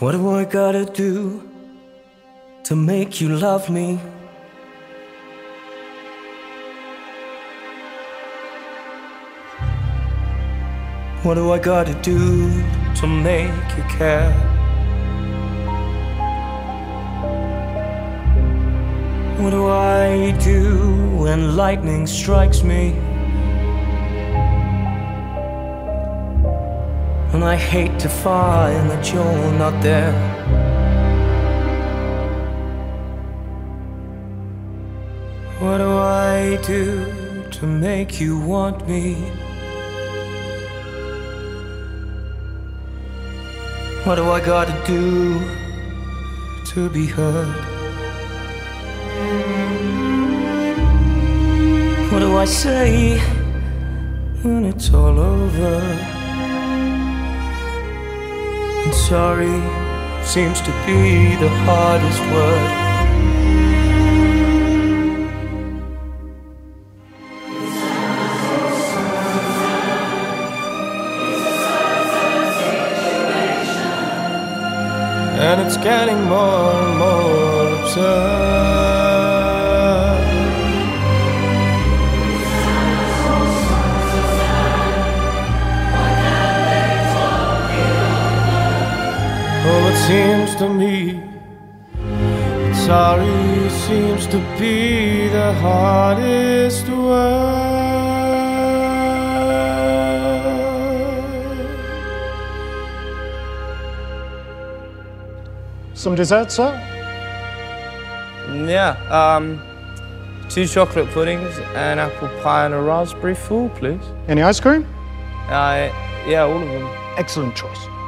What do I gotta do to make you love me? What do I gotta do to make you care? What do I do when lightning strikes me? And I hate to find that you're not there. What do I do to make you want me? What do I gotta do to be heard? What do I say when it's all over? And sorry seems to be the hardest word. And it's getting more and more absurd. Seems to me sorry seems to be the hardest word. Some dessert, sir? Yeah, um, two chocolate puddings, an apple pie, and a raspberry fool, please. Any ice cream? Uh, yeah, all of them. Excellent choice.